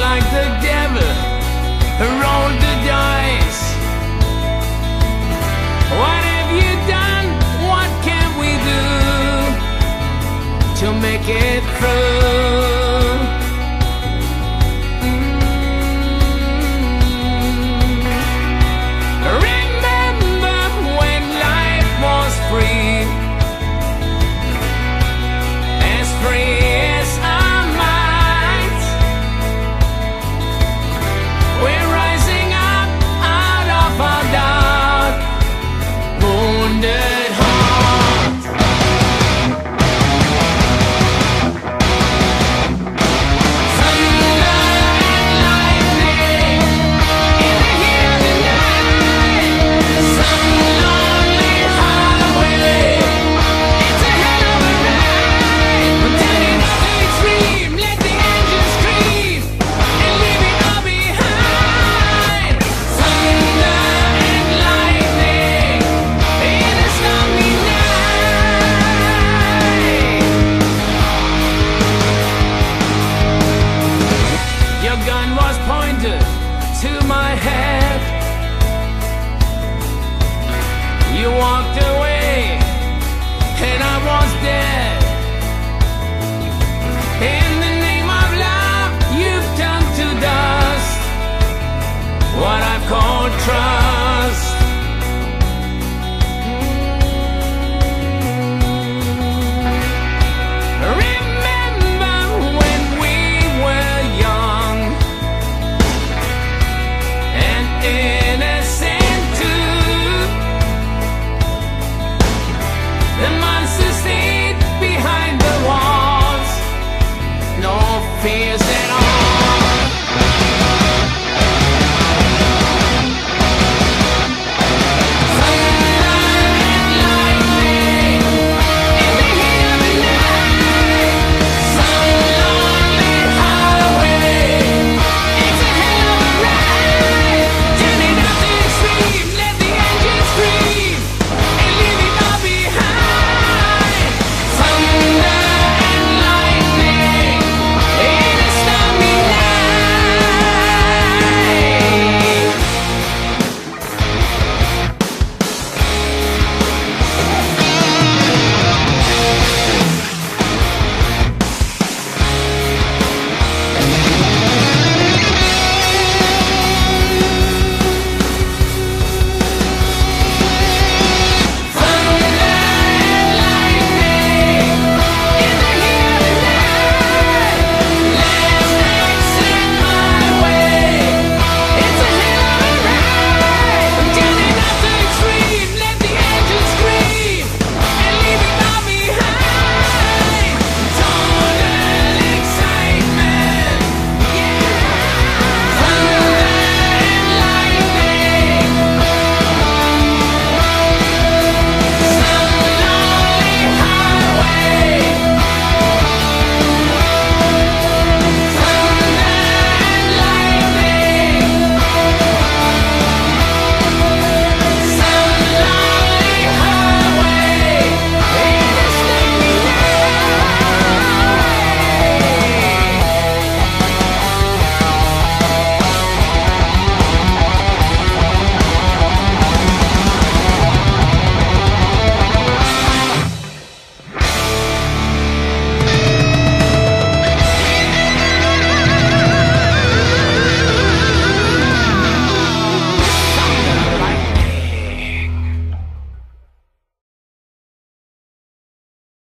like the devil rolled the dice. What have you done? What can we do to make it through? Remember when life was free, as free. Head. You walked away, and I was dead. In the name of love, you've turned to dust. What I've called trust.